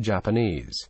Japanese.